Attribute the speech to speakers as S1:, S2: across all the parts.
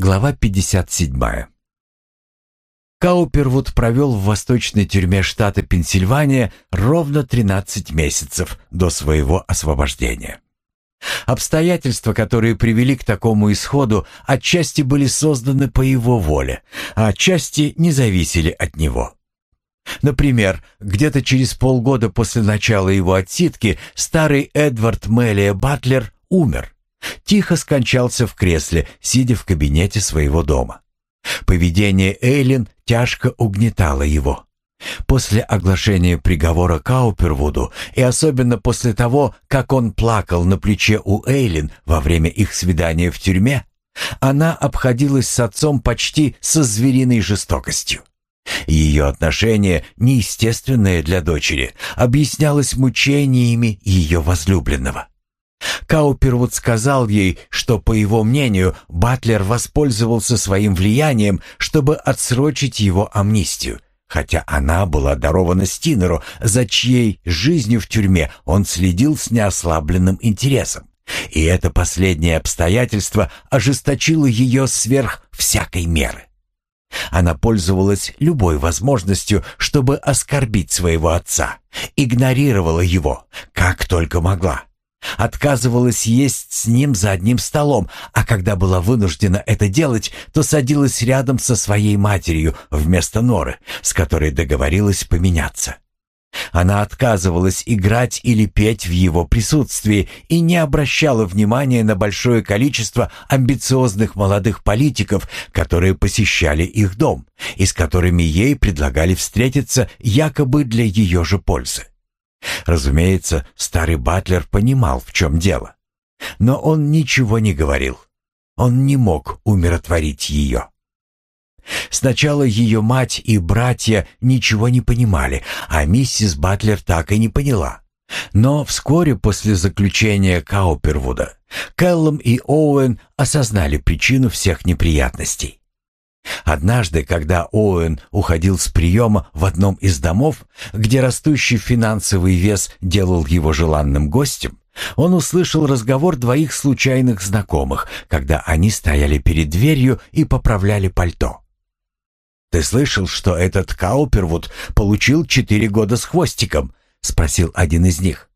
S1: Глава 57. Каупервуд провел в восточной тюрьме штата Пенсильвания ровно 13 месяцев до своего освобождения. Обстоятельства, которые привели к такому исходу, отчасти были созданы по его воле, а отчасти не зависели от него. Например, где-то через полгода после начала его отсидки старый Эдвард Мелия Батлер умер. Тихо скончался в кресле, сидя в кабинете своего дома. Поведение Эйлин тяжко угнетало его. После оглашения приговора Каупервуду и особенно после того, как он плакал на плече у Эйлин во время их свидания в тюрьме, она обходилась с отцом почти со звериной жестокостью. Ее отношение, неестественное для дочери, объяснялось мучениями ее возлюбленного. Каупервуд сказал ей, что, по его мнению, Батлер воспользовался своим влиянием, чтобы отсрочить его амнистию, хотя она была дарована Стинеру, за чьей жизнью в тюрьме он следил с неослабленным интересом. И это последнее обстоятельство ожесточило ее сверх всякой меры. Она пользовалась любой возможностью, чтобы оскорбить своего отца, игнорировала его, как только могла. Отказывалась есть с ним за одним столом, а когда была вынуждена это делать, то садилась рядом со своей матерью вместо Норы, с которой договорилась поменяться. Она отказывалась играть или петь в его присутствии и не обращала внимания на большое количество амбициозных молодых политиков, которые посещали их дом и с которыми ей предлагали встретиться якобы для ее же пользы. Разумеется, старый батлер понимал, в чем дело. Но он ничего не говорил. Он не мог умиротворить ее. Сначала ее мать и братья ничего не понимали, а миссис Батлер так и не поняла. Но вскоре после заключения Каупервуда Кэллом и Оуэн осознали причину всех неприятностей. Однажды, когда Оуэн уходил с приема в одном из домов, где растущий финансовый вес делал его желанным гостем, он услышал разговор двоих случайных знакомых, когда они стояли перед дверью и поправляли пальто. «Ты слышал, что этот Каупервуд получил четыре года с хвостиком?» — спросил один из них.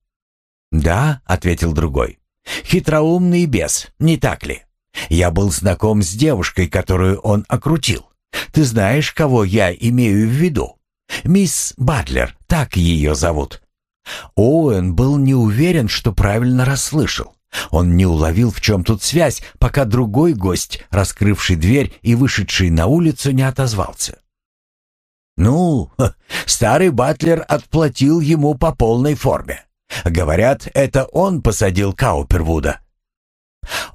S1: «Да», — ответил другой. «Хитроумный бес, не так ли?» Я был знаком с девушкой, которую он окрутил. Ты знаешь, кого я имею в виду? Мисс Батлер, так ее зовут. Оуэн был не уверен, что правильно расслышал. Он не уловил, в чем тут связь, пока другой гость, раскрывший дверь и вышедший на улицу, не отозвался. «Ну, старый Батлер отплатил ему по полной форме. Говорят, это он посадил Каупервуда.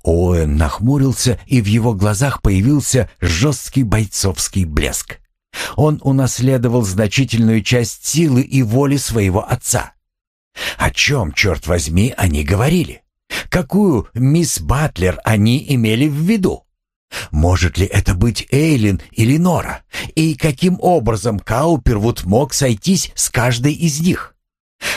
S1: Оуэн нахмурился, и в его глазах появился жесткий бойцовский блеск. Он унаследовал значительную часть силы и воли своего отца. О чем, черт возьми, они говорили? Какую мисс Батлер они имели в виду? Может ли это быть Эйлин или Нора? И каким образом Каупервуд мог сойтись с каждой из них?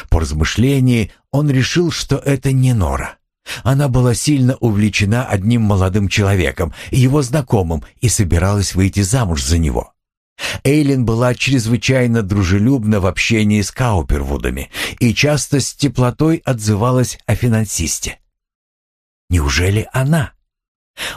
S1: По размышлении он решил, что это не Нора. Она была сильно увлечена одним молодым человеком, его знакомым, и собиралась выйти замуж за него. Эйлин была чрезвычайно дружелюбна в общении с Каупервудами и часто с теплотой отзывалась о финансисте. Неужели она?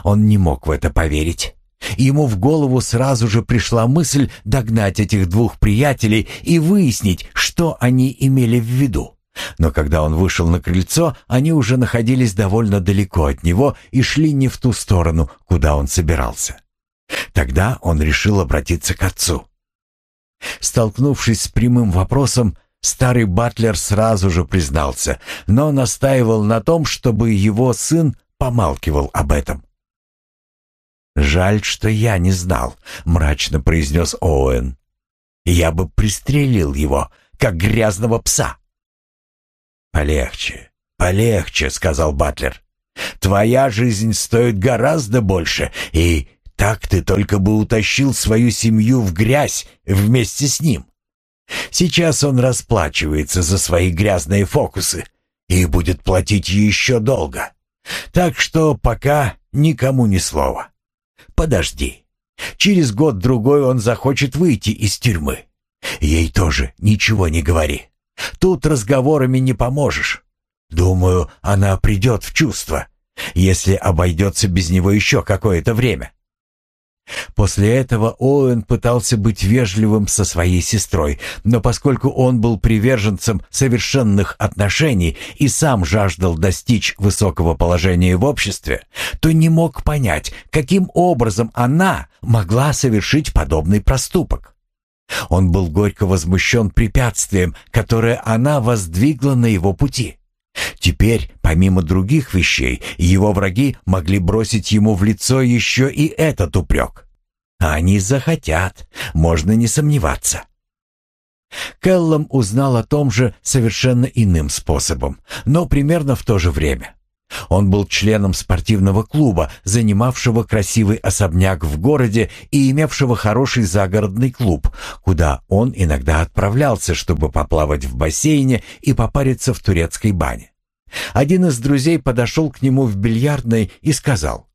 S1: Он не мог в это поверить. Ему в голову сразу же пришла мысль догнать этих двух приятелей и выяснить, что они имели в виду. Но когда он вышел на крыльцо, они уже находились довольно далеко от него и шли не в ту сторону, куда он собирался. Тогда он решил обратиться к отцу. Столкнувшись с прямым вопросом, старый батлер сразу же признался, но настаивал на том, чтобы его сын помалкивал об этом. «Жаль, что я не знал», — мрачно произнес Оуэн. «Я бы пристрелил его, как грязного пса». «Полегче, полегче», — сказал Батлер. «Твоя жизнь стоит гораздо больше, и так ты только бы утащил свою семью в грязь вместе с ним. Сейчас он расплачивается за свои грязные фокусы и будет платить еще долго. Так что пока никому ни слова. подожди. Через год-другой он захочет выйти из тюрьмы. Ей тоже ничего не говори. Тут разговорами не поможешь. Думаю, она придет в чувство, если обойдется без него еще какое-то время. После этого Оуэн пытался быть вежливым со своей сестрой, но поскольку он был приверженцем совершенных отношений и сам жаждал достичь высокого положения в обществе, то не мог понять, каким образом она могла совершить подобный проступок. Он был горько возмущен препятствием, которое она воздвигла на его пути. Теперь, помимо других вещей, его враги могли бросить ему в лицо еще и этот упрек. Они захотят, можно не сомневаться. Келлом узнал о том же совершенно иным способом, но примерно в то же время. Он был членом спортивного клуба, занимавшего красивый особняк в городе и имевшего хороший загородный клуб, куда он иногда отправлялся, чтобы поплавать в бассейне и попариться в турецкой бане. Один из друзей подошел к нему в бильярдной и сказал,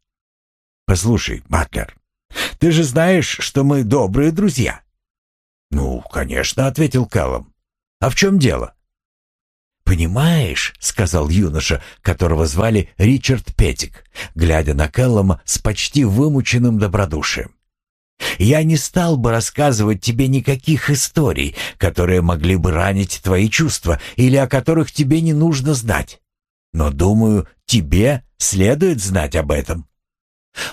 S1: «Послушай, Батлер, ты же знаешь, что мы добрые друзья». «Ну, конечно», — ответил Каллом. «А в чем дело?» «Понимаешь», — сказал юноша, которого звали Ричард Петик, глядя на Келлома с почти вымученным добродушием. «Я не стал бы рассказывать тебе никаких историй, которые могли бы ранить твои чувства или о которых тебе не нужно знать. Но, думаю, тебе следует знать об этом».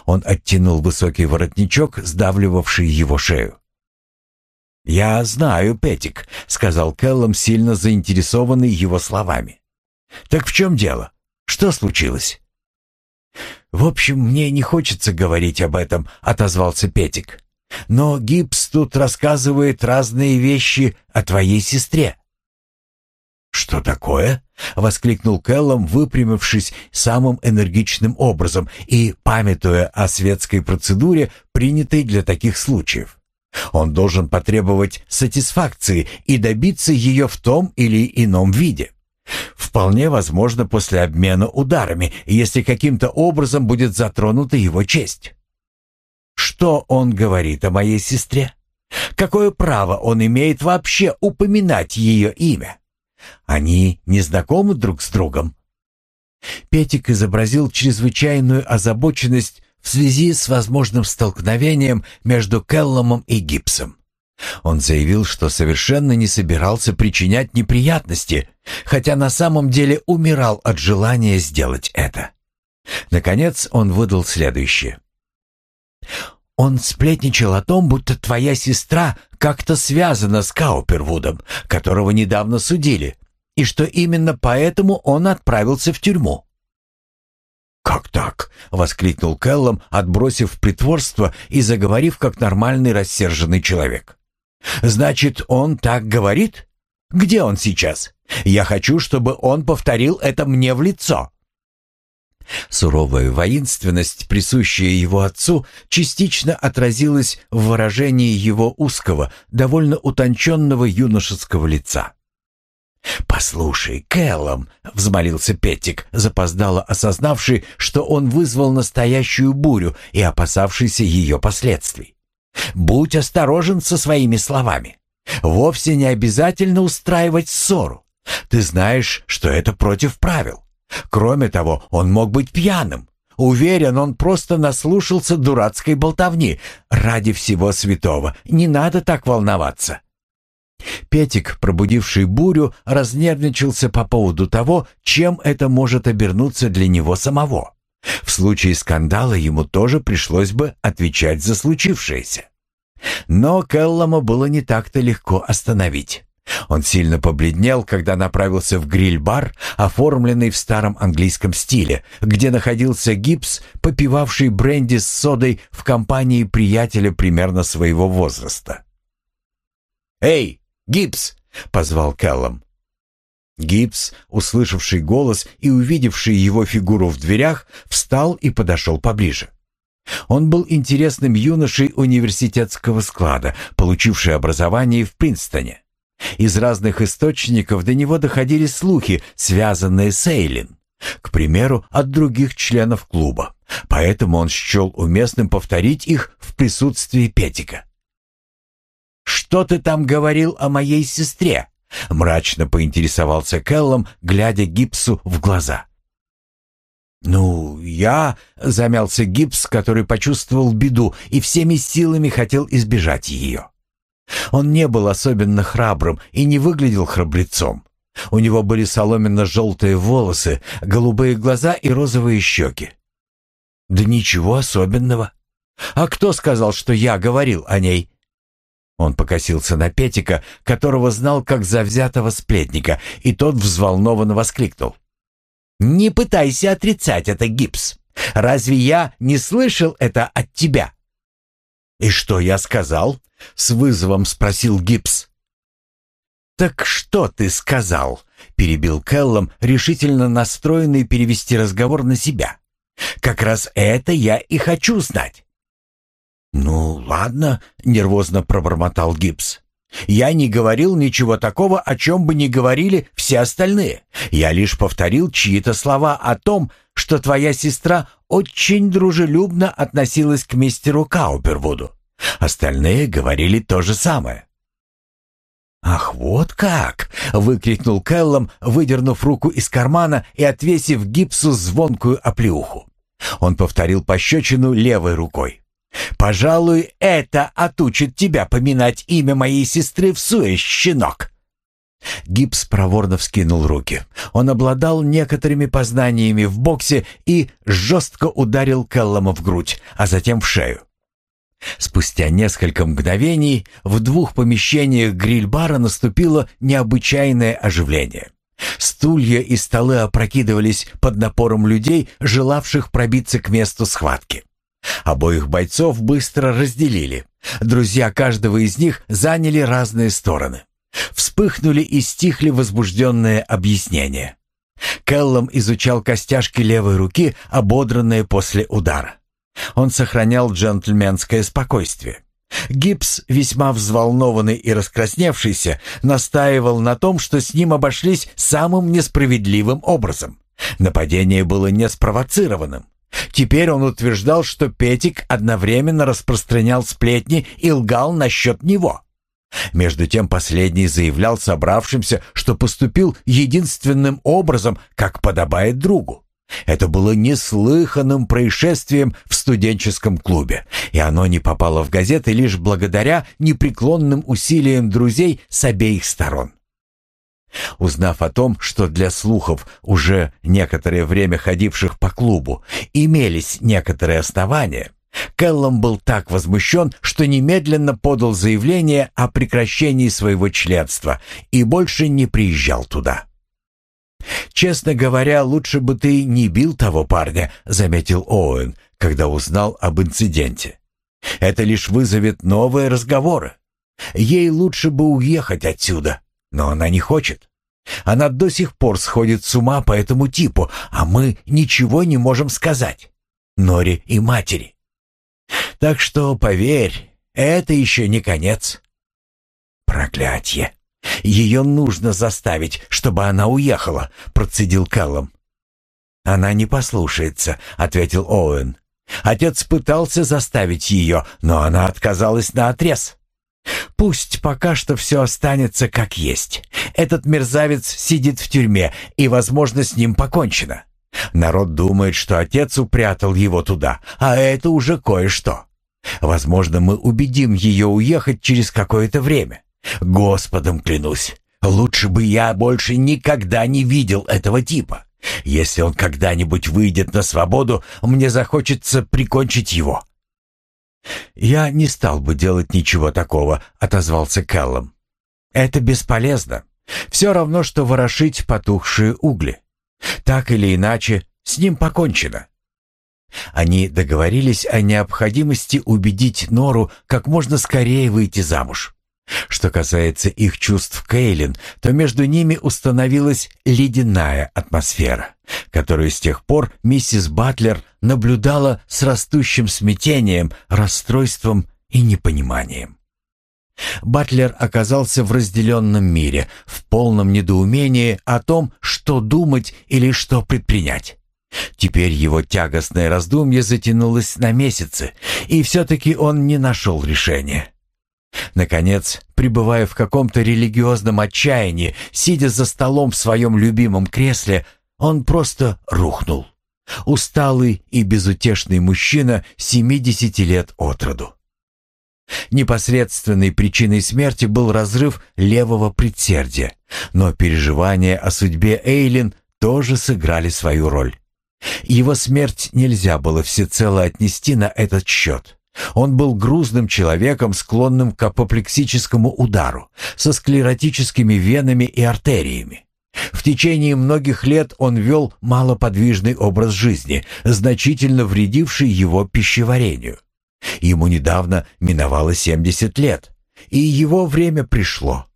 S1: Он оттянул высокий воротничок, сдавливавший его шею. «Я знаю, Петик», — сказал Келлом, сильно заинтересованный его словами. «Так в чем дело? Что случилось?» «В общем, мне не хочется говорить об этом», — отозвался Петик. «Но Гипс тут рассказывает разные вещи о твоей сестре». «Что такое?» — воскликнул Келлом, выпрямившись самым энергичным образом и памятуя о светской процедуре, принятой для таких случаев. Он должен потребовать сатисфакции и добиться ее в том или ином виде. Вполне возможно после обмена ударами, если каким-то образом будет затронута его честь. Что он говорит о моей сестре? Какое право он имеет вообще упоминать ее имя? Они не знакомы друг с другом?» Петик изобразил чрезвычайную озабоченность в связи с возможным столкновением между Келломом и Гипсом. Он заявил, что совершенно не собирался причинять неприятности, хотя на самом деле умирал от желания сделать это. Наконец он выдал следующее. Он сплетничал о том, будто твоя сестра как-то связана с Каупервудом, которого недавно судили, и что именно поэтому он отправился в тюрьму. «Как так?» — воскликнул Келлом, отбросив притворство и заговорив как нормальный рассерженный человек. «Значит, он так говорит? Где он сейчас? Я хочу, чтобы он повторил это мне в лицо». Суровая воинственность, присущая его отцу, частично отразилась в выражении его узкого, довольно утонченного юношеского лица. «Послушай, Кэллом», — взмолился Петтик, запоздало осознавший, что он вызвал настоящую бурю и опасавшийся ее последствий. «Будь осторожен со своими словами. Вовсе не обязательно устраивать ссору. Ты знаешь, что это против правил. Кроме того, он мог быть пьяным. Уверен, он просто наслушался дурацкой болтовни. Ради всего святого, не надо так волноваться. Петик, пробудивший бурю, разнервничался по поводу того, чем это может обернуться для него самого. В случае скандала ему тоже пришлось бы отвечать за случившееся. Но Келлама было не так-то легко остановить. Он сильно побледнел, когда направился в гриль-бар, оформленный в старом английском стиле, где находился гипс, попивавший бренди с содой в компании приятеля примерно своего возраста. «Эй, гипс!» — позвал Келлом. Гипс, услышавший голос и увидевший его фигуру в дверях, встал и подошел поближе. Он был интересным юношей университетского склада, получивший образование в Принстоне. Из разных источников до него доходили слухи, связанные с Эйлин. К примеру, от других членов клуба. Поэтому он счел уместным повторить их в присутствии Петика. «Что ты там говорил о моей сестре?» Мрачно поинтересовался Келлом, глядя Гипсу в глаза. «Ну, я...» — замялся Гипс, который почувствовал беду и всеми силами хотел избежать ее. Он не был особенно храбрым и не выглядел храбрецом. У него были соломенно-желтые волосы, голубые глаза и розовые щеки. «Да ничего особенного. А кто сказал, что я говорил о ней?» Он покосился на Петика, которого знал как завзятого сплетника, и тот взволнованно воскликнул. «Не пытайся отрицать это, Гипс. Разве я не слышал это от тебя?» «И что я сказал?» — с вызовом спросил Гипс. «Так что ты сказал?» — перебил Келлом, решительно настроенный перевести разговор на себя. «Как раз это я и хочу знать». «Ну, ладно», — нервозно пробормотал Гипс. «Я не говорил ничего такого, о чем бы не говорили все остальные. Я лишь повторил чьи-то слова о том, что твоя сестра очень дружелюбно относилась к мистеру Каупервуду. Остальные говорили то же самое. «Ах, вот как!» — выкрикнул Келлом, выдернув руку из кармана и отвесив гипсу звонкую оплеуху. Он повторил пощечину левой рукой. «Пожалуй, это отучит тебя поминать имя моей сестры в суе, щенок!» Гипс проворно вскинул руки. Он обладал некоторыми познаниями в боксе и жестко ударил Келлома в грудь, а затем в шею. Спустя несколько мгновений в двух помещениях гриль-бара наступило необычайное оживление. Стулья и столы опрокидывались под напором людей, желавших пробиться к месту схватки. Обоих бойцов быстро разделили. Друзья каждого из них заняли разные стороны. Вспыхнули и стихли возбужденные объяснения. Келлом изучал костяшки левой руки, ободранные после удара. Он сохранял джентльменское спокойствие. Гибс, весьма взволнованный и раскрасневшийся, настаивал на том, что с ним обошлись самым несправедливым образом. Нападение было не спровоцированным. Теперь он утверждал, что Петик одновременно распространял сплетни и лгал насчет него. Между тем последний заявлял собравшимся, что поступил единственным образом, как подобает другу. Это было неслыханным происшествием в студенческом клубе, и оно не попало в газеты лишь благодаря непреклонным усилиям друзей с обеих сторон. Узнав о том, что для слухов, уже некоторое время ходивших по клубу, имелись некоторые основания, Келлом был так возмущен, что немедленно подал заявление о прекращении своего членства и больше не приезжал туда. «Честно говоря, лучше бы ты не бил того парня», — заметил Оуэн, когда узнал об инциденте. «Это лишь вызовет новые разговоры. Ей лучше бы уехать отсюда, но она не хочет. Она до сих пор сходит с ума по этому типу, а мы ничего не можем сказать. Нори и матери. Так что, поверь, это еще не конец». «Проклятье!» Ее нужно заставить, чтобы она уехала», — процедил Кэллом. «Она не послушается», — ответил Оуэн. «Отец пытался заставить ее, но она отказалась наотрез. Пусть пока что все останется как есть. Этот мерзавец сидит в тюрьме, и, возможно, с ним покончено. Народ думает, что отец упрятал его туда, а это уже кое-что. Возможно, мы убедим ее уехать через какое-то время. Господом клянусь, лучше бы я больше никогда не видел этого типа. Если он когда-нибудь выйдет на свободу, мне захочется прикончить его». «Я не стал бы делать ничего такого», — отозвался Кэллом. «Это бесполезно. Все равно, что ворошить потухшие угли. Так или иначе, с ним покончено». Они договорились о необходимости убедить Нору как можно скорее выйти замуж. Что касается их чувств Кейлин, то между ними установилась ледяная атмосфера, которую с тех пор миссис Батлер наблюдала с растущим смятением, расстройством и непониманием. Батлер оказался в разделенном мире, в полном недоумении о том, что думать или что предпринять. Теперь его тягостное раздумье затянулось на месяцы, и все-таки он не нашел решения. Наконец, пребывая в каком-то религиозном отчаянии, сидя за столом в своем любимом кресле, он просто рухнул. Усталый и безутешный мужчина 70 лет от роду. Непосредственной причиной смерти был разрыв левого предсердия, но переживания о судьбе Эйлин тоже сыграли свою роль. Его смерть нельзя было всецело отнести на этот счет. Он был грузным человеком, склонным к апоплексическому удару, со склеротическими венами и артериями. В течение многих лет он вел малоподвижный образ жизни, значительно вредивший его пищеварению. Ему недавно миновало 70 лет, и его время пришло.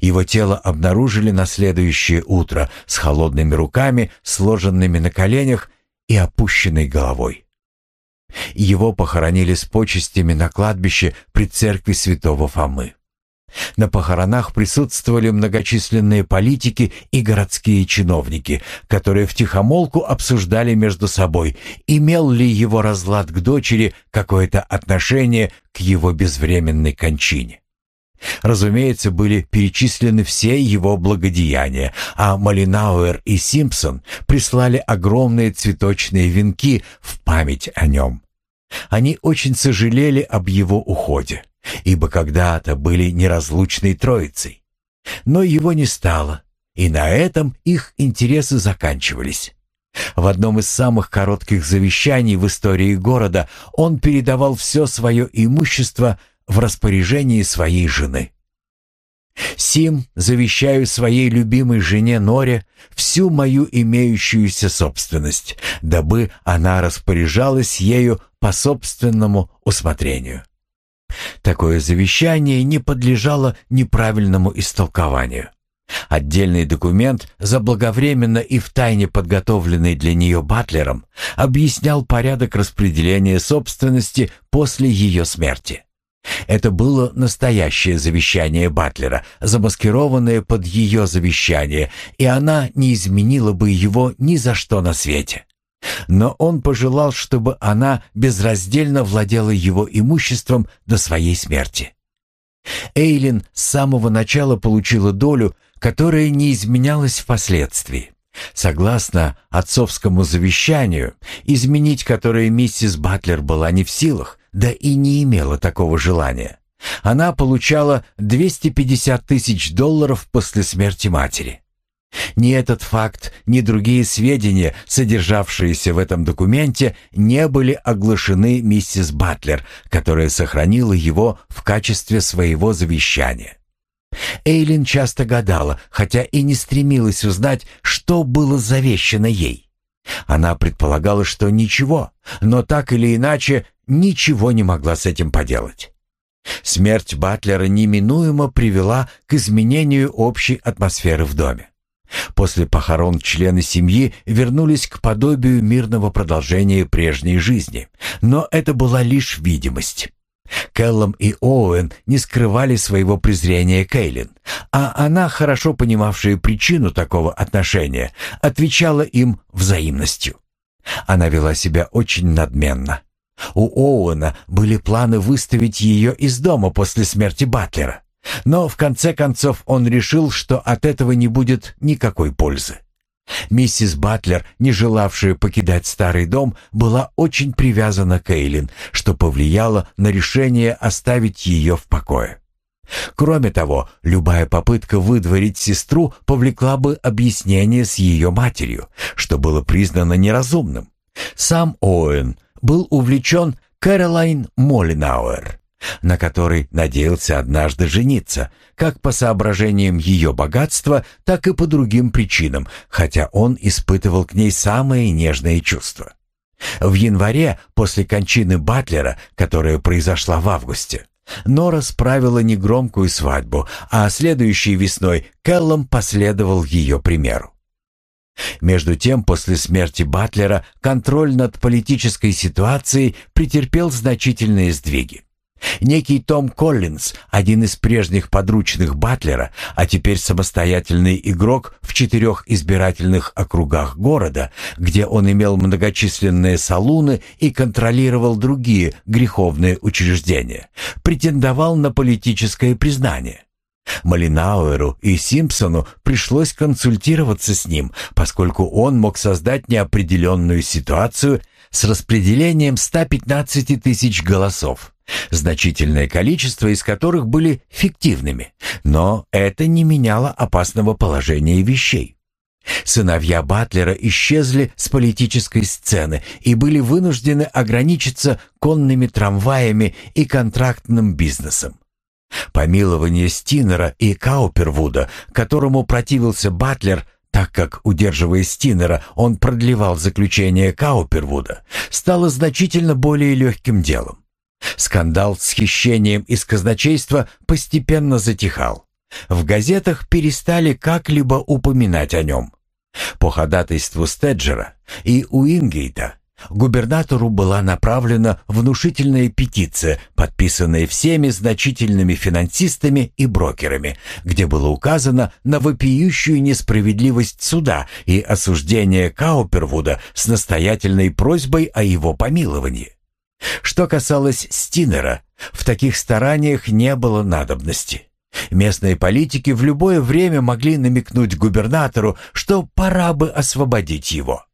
S1: Его тело обнаружили на следующее утро с холодными руками, сложенными на коленях и опущенной головой. Его похоронили с почестями на кладбище при церкви святого Фомы. На похоронах присутствовали многочисленные политики и городские чиновники, которые втихомолку обсуждали между собой, имел ли его разлад к дочери какое-то отношение к его безвременной кончине. Разумеется, были перечислены все его благодеяния, а Малинауэр и Симпсон прислали огромные цветочные венки в память о нем. Они очень сожалели об его уходе ибо когда-то были неразлучной троицей. Но его не стало, и на этом их интересы заканчивались. В одном из самых коротких завещаний в истории города он передавал все свое имущество в распоряжении своей жены. «Сим завещаю своей любимой жене Норе всю мою имеющуюся собственность, дабы она распоряжалась ею по собственному усмотрению». Такое завещание не подлежало неправильному истолкованию. Отдельный документ, заблаговременно и втайне подготовленный для нее Батлером, объяснял порядок распределения собственности после ее смерти. Это было настоящее завещание Батлера, замаскированное под ее завещание, и она не изменила бы его ни за что на свете. Но он пожелал, чтобы она безраздельно владела его имуществом до своей смерти. Эйлин с самого начала получила долю, которая не изменялась впоследствии. Согласно отцовскому завещанию, изменить которое миссис Батлер была не в силах, да и не имела такого желания. Она получала 250 тысяч долларов после смерти матери. Ни этот факт, ни другие сведения, содержавшиеся в этом документе, не были оглашены миссис Батлер, которая сохранила его в качестве своего завещания. Эйлин часто гадала, хотя и не стремилась узнать, что было завещано ей. Она предполагала, что ничего, но так или иначе ничего не могла с этим поделать. Смерть Батлера неминуемо привела к изменению общей атмосферы в доме. После похорон члены семьи вернулись к подобию мирного продолжения прежней жизни, но это была лишь видимость. Келлом и Оуэн не скрывали своего презрения к Эйлин, а она, хорошо понимавшая причину такого отношения, отвечала им взаимностью. Она вела себя очень надменно. У Оуэна были планы выставить ее из дома после смерти Батлера. Но в конце концов он решил, что от этого не будет никакой пользы. Миссис Батлер, не желавшая покидать старый дом, была очень привязана к Эйлин, что повлияло на решение оставить ее в покое. Кроме того, любая попытка выдворить сестру повлекла бы объяснение с ее матерью, что было признано неразумным. Сам Оуэн был увлечен Кэролайн Молинауэр на которой надеялся однажды жениться, как по соображениям ее богатства, так и по другим причинам, хотя он испытывал к ней самые нежные чувства. В январе, после кончины Батлера, которая произошла в августе, Нора справила негромкую свадьбу, а следующей весной Келлом последовал ее примеру. Между тем, после смерти Батлера контроль над политической ситуацией претерпел значительные сдвиги. Некий Том Коллинз, один из прежних подручных Батлера, а теперь самостоятельный игрок в четырех избирательных округах города, где он имел многочисленные салуны и контролировал другие греховные учреждения, претендовал на политическое признание. Малинауэру и Симпсону пришлось консультироваться с ним, поскольку он мог создать неопределенную ситуацию с распределением 115 тысяч голосов значительное количество из которых были фиктивными, но это не меняло опасного положения вещей. Сыновья Батлера исчезли с политической сцены и были вынуждены ограничиться конными трамваями и контрактным бизнесом. Помилование Стинера и Каупервуда, которому противился Батлер, так как, удерживая Стинера, он продлевал заключение Каупервуда, стало значительно более легким делом. Скандал с хищением из казначейства постепенно затихал. В газетах перестали как-либо упоминать о нем. По ходатайству Стеджера и Уингейта губернатору была направлена внушительная петиция, подписанная всеми значительными финансистами и брокерами, где было указано на вопиющую несправедливость суда и осуждение Каупервуда с настоятельной просьбой о его помиловании. Что касалось Стинера, в таких стараниях не было надобности. Местные политики в любое время могли намекнуть губернатору, что пора бы освободить его.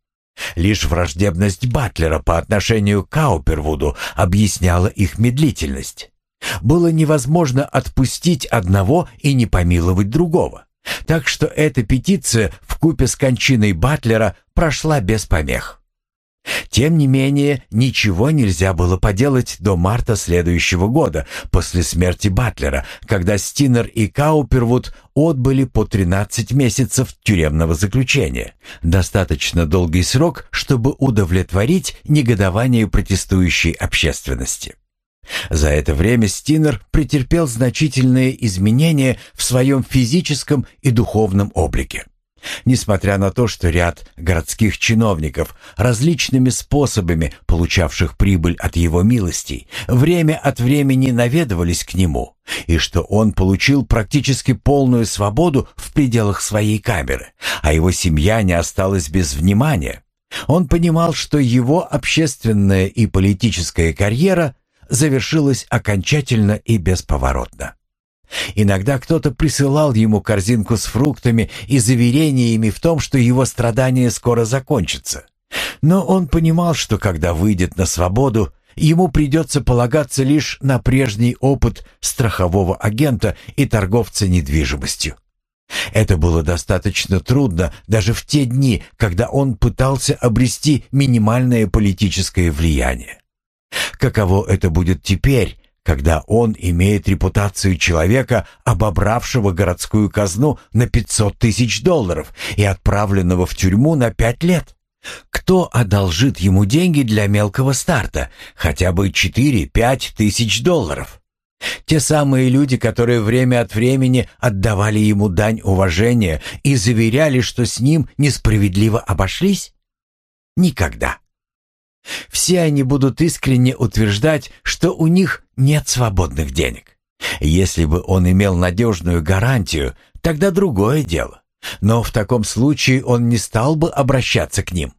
S1: Лишь враждебность Батлера по отношению к Каупервуду объясняла их медлительность. Было невозможно отпустить одного и не помиловать другого. Так что эта петиция в купе с кончиной Батлера прошла без помех. Тем не менее, ничего нельзя было поделать до марта следующего года, после смерти Батлера, когда Стинер и Каупервуд отбыли по 13 месяцев тюремного заключения. Достаточно долгий срок, чтобы удовлетворить негодование протестующей общественности. За это время Стинер претерпел значительные изменения в своем физическом и духовном облике. Несмотря на то, что ряд городских чиновников, различными способами получавших прибыль от его милостей, время от времени наведывались к нему, и что он получил практически полную свободу в пределах своей камеры, а его семья не осталась без внимания, он понимал, что его общественная и политическая карьера завершилась окончательно и бесповоротно. Иногда кто-то присылал ему корзинку с фруктами и заверениями в том, что его страдания скоро закончатся. Но он понимал, что когда выйдет на свободу, ему придется полагаться лишь на прежний опыт страхового агента и торговца недвижимостью. Это было достаточно трудно даже в те дни, когда он пытался обрести минимальное политическое влияние. Каково это будет теперь, когда он имеет репутацию человека, обобравшего городскую казну на 500 тысяч долларов и отправленного в тюрьму на пять лет? Кто одолжит ему деньги для мелкого старта, хотя бы 4-5 тысяч долларов? Те самые люди, которые время от времени отдавали ему дань уважения и заверяли, что с ним несправедливо обошлись? Никогда. Все они будут искренне утверждать, что у них нет свободных денег. Если бы он имел надежную гарантию, тогда другое дело. Но в таком случае он не стал бы обращаться к ним.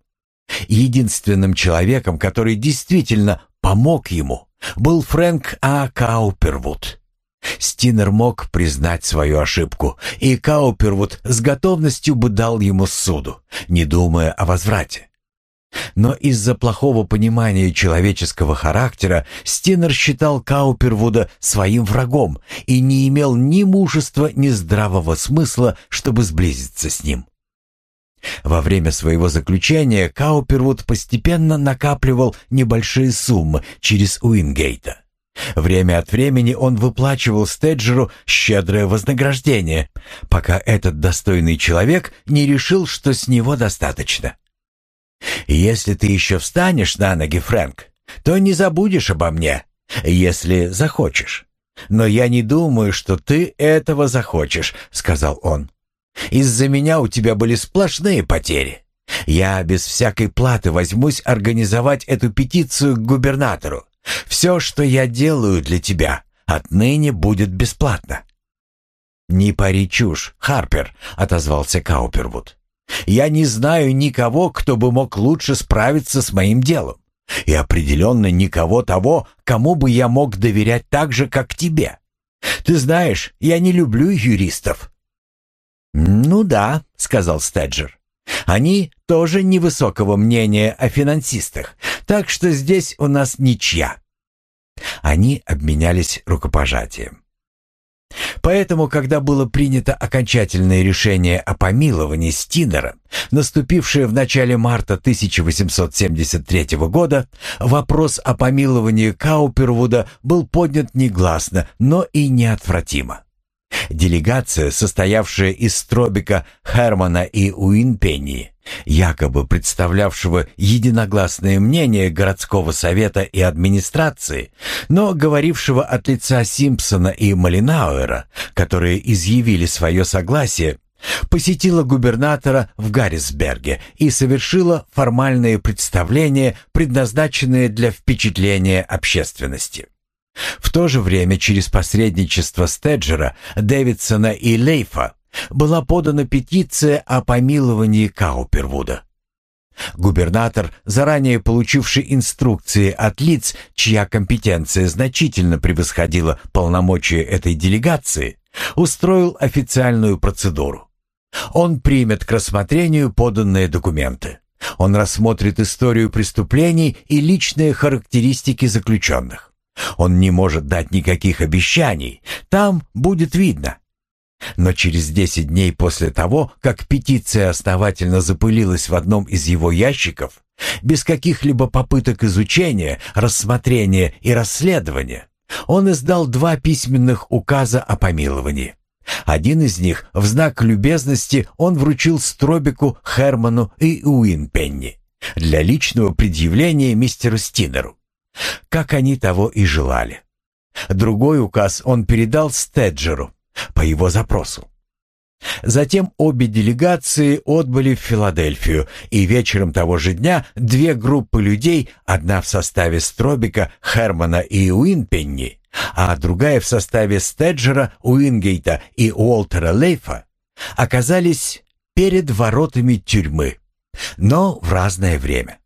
S1: Единственным человеком, который действительно помог ему, был Фрэнк А. Каупервуд. Стинер мог признать свою ошибку, и Каупервуд с готовностью бы дал ему суду, не думая о возврате. Но из-за плохого понимания человеческого характера Стинер считал Каупервуда своим врагом и не имел ни мужества, ни здравого смысла, чтобы сблизиться с ним. Во время своего заключения Каупервуд постепенно накапливал небольшие суммы через Уингейта. Время от времени он выплачивал Стеджеру щедрое вознаграждение, пока этот достойный человек не решил, что с него достаточно. Если ты еще встанешь на ноги, Фрэнк, то не забудешь обо мне, если захочешь. Но я не думаю, что ты этого захочешь, сказал он. Из-за меня у тебя были сплошные потери. Я без всякой платы возьмусь организовать эту петицию к губернатору. Все, что я делаю для тебя, отныне будет бесплатно». «Не пари чушь, Харпер», — отозвался Каупервуд. «Я не знаю никого, кто бы мог лучше справиться с моим делом. И определенно никого того, кому бы я мог доверять так же, как тебе. Ты знаешь, я не люблю юристов». «Ну да», — сказал Стеджер. «Они тоже невысокого мнения о финансистах, так что здесь у нас ничья». Они обменялись рукопожатием. Поэтому, когда было принято окончательное решение о помиловании Стинера, наступившее в начале марта 1873 года, вопрос о помиловании Каупервуда был поднят негласно, но и неотвратимо. Делегация, состоявшая из Стробика, Хермана и Уинпенни, якобы представлявшего единогласное мнение городского совета и администрации, но говорившего от лица Симпсона и Малинауэра, которые изъявили свое согласие, посетила губернатора в Гаррисберге и совершила формальные представления, предназначенные для впечатления общественности. В то же время через посредничество Стеджера, Дэвидсона и Лейфа была подана петиция о помиловании Каупервуда. Губернатор, заранее получивший инструкции от лиц, чья компетенция значительно превосходила полномочия этой делегации, устроил официальную процедуру. Он примет к рассмотрению поданные документы. Он рассмотрит историю преступлений и личные характеристики заключенных. Он не может дать никаких обещаний. Там будет видно. Но через десять дней после того, как петиция основательно запылилась в одном из его ящиков, без каких-либо попыток изучения, рассмотрения и расследования, он издал два письменных указа о помиловании. Один из них в знак любезности он вручил Стробику, Херману и Уинпенни для личного предъявления мистеру Стинеру как они того и желали. Другой указ он передал Стеджеру по его запросу. Затем обе делегации отбыли в Филадельфию, и вечером того же дня две группы людей, одна в составе Стробика, Хермана и Уинпенни, а другая в составе Стеджера, Уингейта и Уолтера Лейфа, оказались перед воротами тюрьмы, но в разное время.